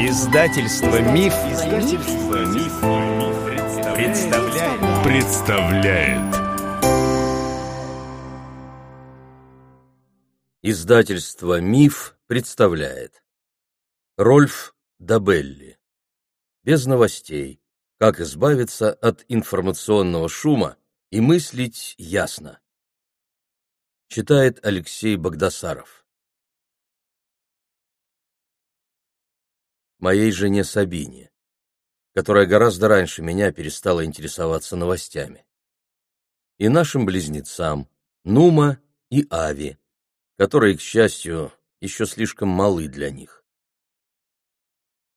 Издательство Миф, Издательство Миф, представляет. представляет. Издательство Миф представляет. Рольф Дабелли. Без новостей. Как избавиться от информационного шума и мыслить ясно. Читает Алексей Богдасаров. Моей жене Сабине, которая гораздо раньше меня перестала интересоваться новостями. И нашим близнецам Нума и Ави, которые, к счастью, еще слишком малы для них.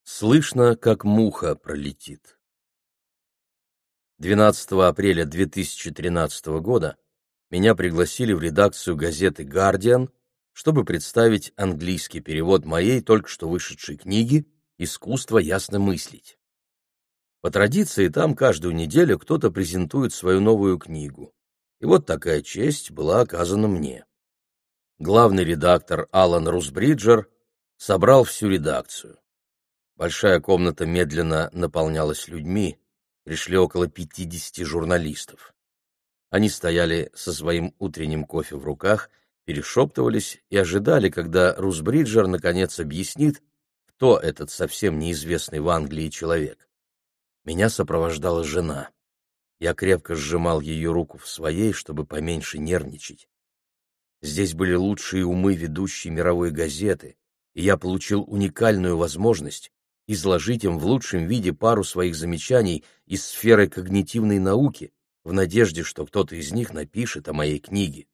Слышно, как муха пролетит. 12 апреля 2013 года меня пригласили в редакцию газеты «Гардиан», чтобы представить английский перевод моей только что вышедшей книги «Искусство ясно мыслить». По традиции там каждую неделю кто-то презентует свою новую книгу. И вот такая честь была оказана мне. Главный редактор Алан Русбриджер собрал всю редакцию. Большая комната медленно наполнялась людьми, пришли около пятидесяти журналистов. Они стояли со своим утренним кофе в руках, перешептывались и ожидали, когда Русбриджер наконец объяснит, кто этот совсем неизвестный в Англии человек. Меня сопровождала жена. Я крепко сжимал ее руку в своей, чтобы поменьше нервничать. Здесь были лучшие умы ведущей мировой газеты, и я получил уникальную возможность изложить им в лучшем виде пару своих замечаний из сферы когнитивной науки, в надежде, что кто-то из них напишет о моей книге.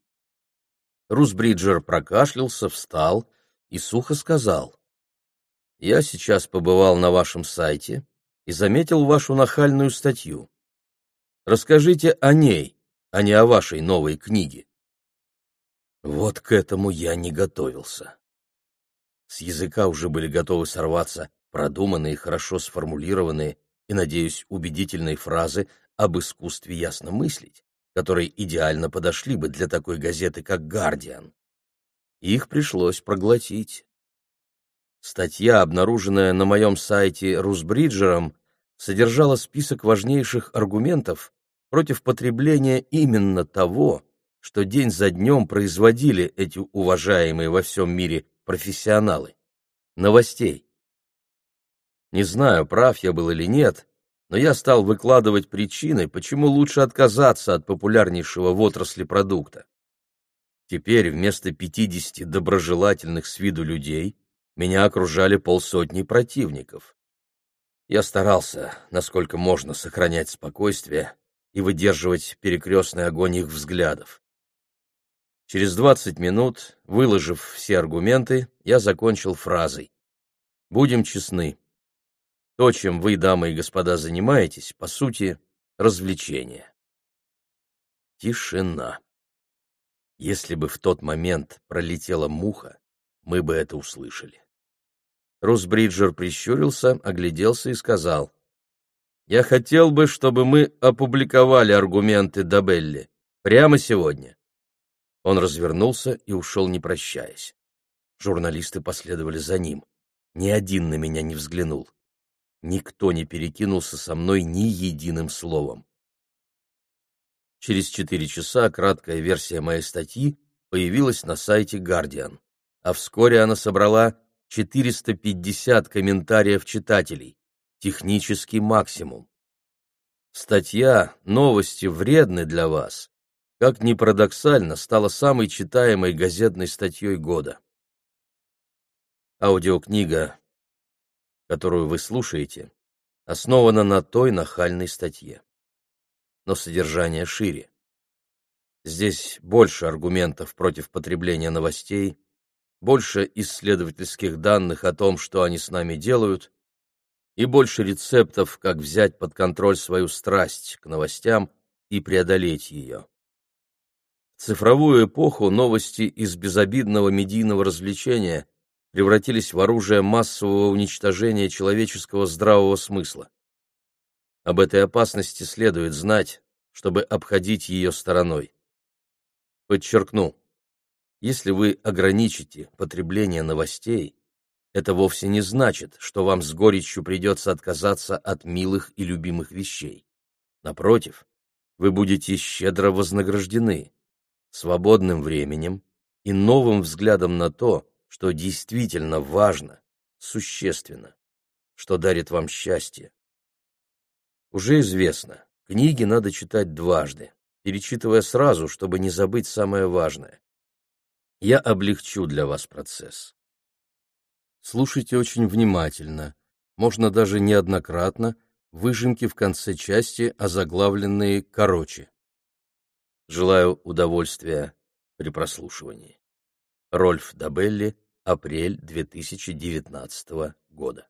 Русбриджер прокашлялся, встал и сухо сказал. «Я сейчас побывал на вашем сайте и заметил вашу нахальную статью. Расскажите о ней, а не о вашей новой книге». Вот к этому я не готовился. С языка уже были готовы сорваться продуманные, хорошо сформулированные и, надеюсь, убедительные фразы об искусстве ясно мыслить, которые идеально подошли бы для такой газеты, как «Гардиан». Их пришлось проглотить. Статья, обнаруженная на моем сайте Русбриджером, содержала список важнейших аргументов против потребления именно того, что день за днем производили эти уважаемые во всем мире профессионалы — новостей. Не знаю, прав я был или нет, но я стал выкладывать причины, почему лучше отказаться от популярнейшего в отрасли продукта. Теперь вместо 50 доброжелательных с виду людей меня окружали полсотни противников. Я старался, насколько можно, сохранять спокойствие и выдерживать перекрестный огонь их взглядов. Через 20 минут, выложив все аргументы, я закончил фразой. «Будем честны, то, чем вы, дамы и господа, занимаетесь, по сути, развлечение. Тишина. Если бы в тот момент пролетела муха, мы бы это услышали. Русбриджер прищурился, огляделся и сказал, «Я хотел бы, чтобы мы опубликовали аргументы Дабелли прямо сегодня». Он развернулся и ушел, не прощаясь. Журналисты последовали за ним. Ни один на меня не взглянул. Никто не перекинулся со мной ни единым словом. Через четыре часа краткая версия моей статьи появилась на сайте Guardian, а вскоре она собрала 450 комментариев читателей, технический максимум. Статья «Новости вредны для вас», как ни парадоксально, стала самой читаемой газетной статьей года. Аудиокнига которую вы слушаете, основана на той нахальной статье. Но содержание шире. Здесь больше аргументов против потребления новостей, больше исследовательских данных о том, что они с нами делают, и больше рецептов, как взять под контроль свою страсть к новостям и преодолеть ее. В цифровую эпоху новости из безобидного медийного развлечения превратились в оружие массового уничтожения человеческого здравого смысла. Об этой опасности следует знать, чтобы обходить ее стороной. Подчеркну, если вы ограничите потребление новостей, это вовсе не значит, что вам с горечью придется отказаться от милых и любимых вещей. Напротив, вы будете щедро вознаграждены свободным временем и новым взглядом на то, что действительно важно, существенно, что дарит вам счастье. Уже известно, книги надо читать дважды, перечитывая сразу, чтобы не забыть самое важное. Я облегчу для вас процесс. Слушайте очень внимательно, можно даже неоднократно, выжимки в конце части, озаглавленные короче. Желаю удовольствия при прослушивании. Рольф Дабелли, апрель 2019 года.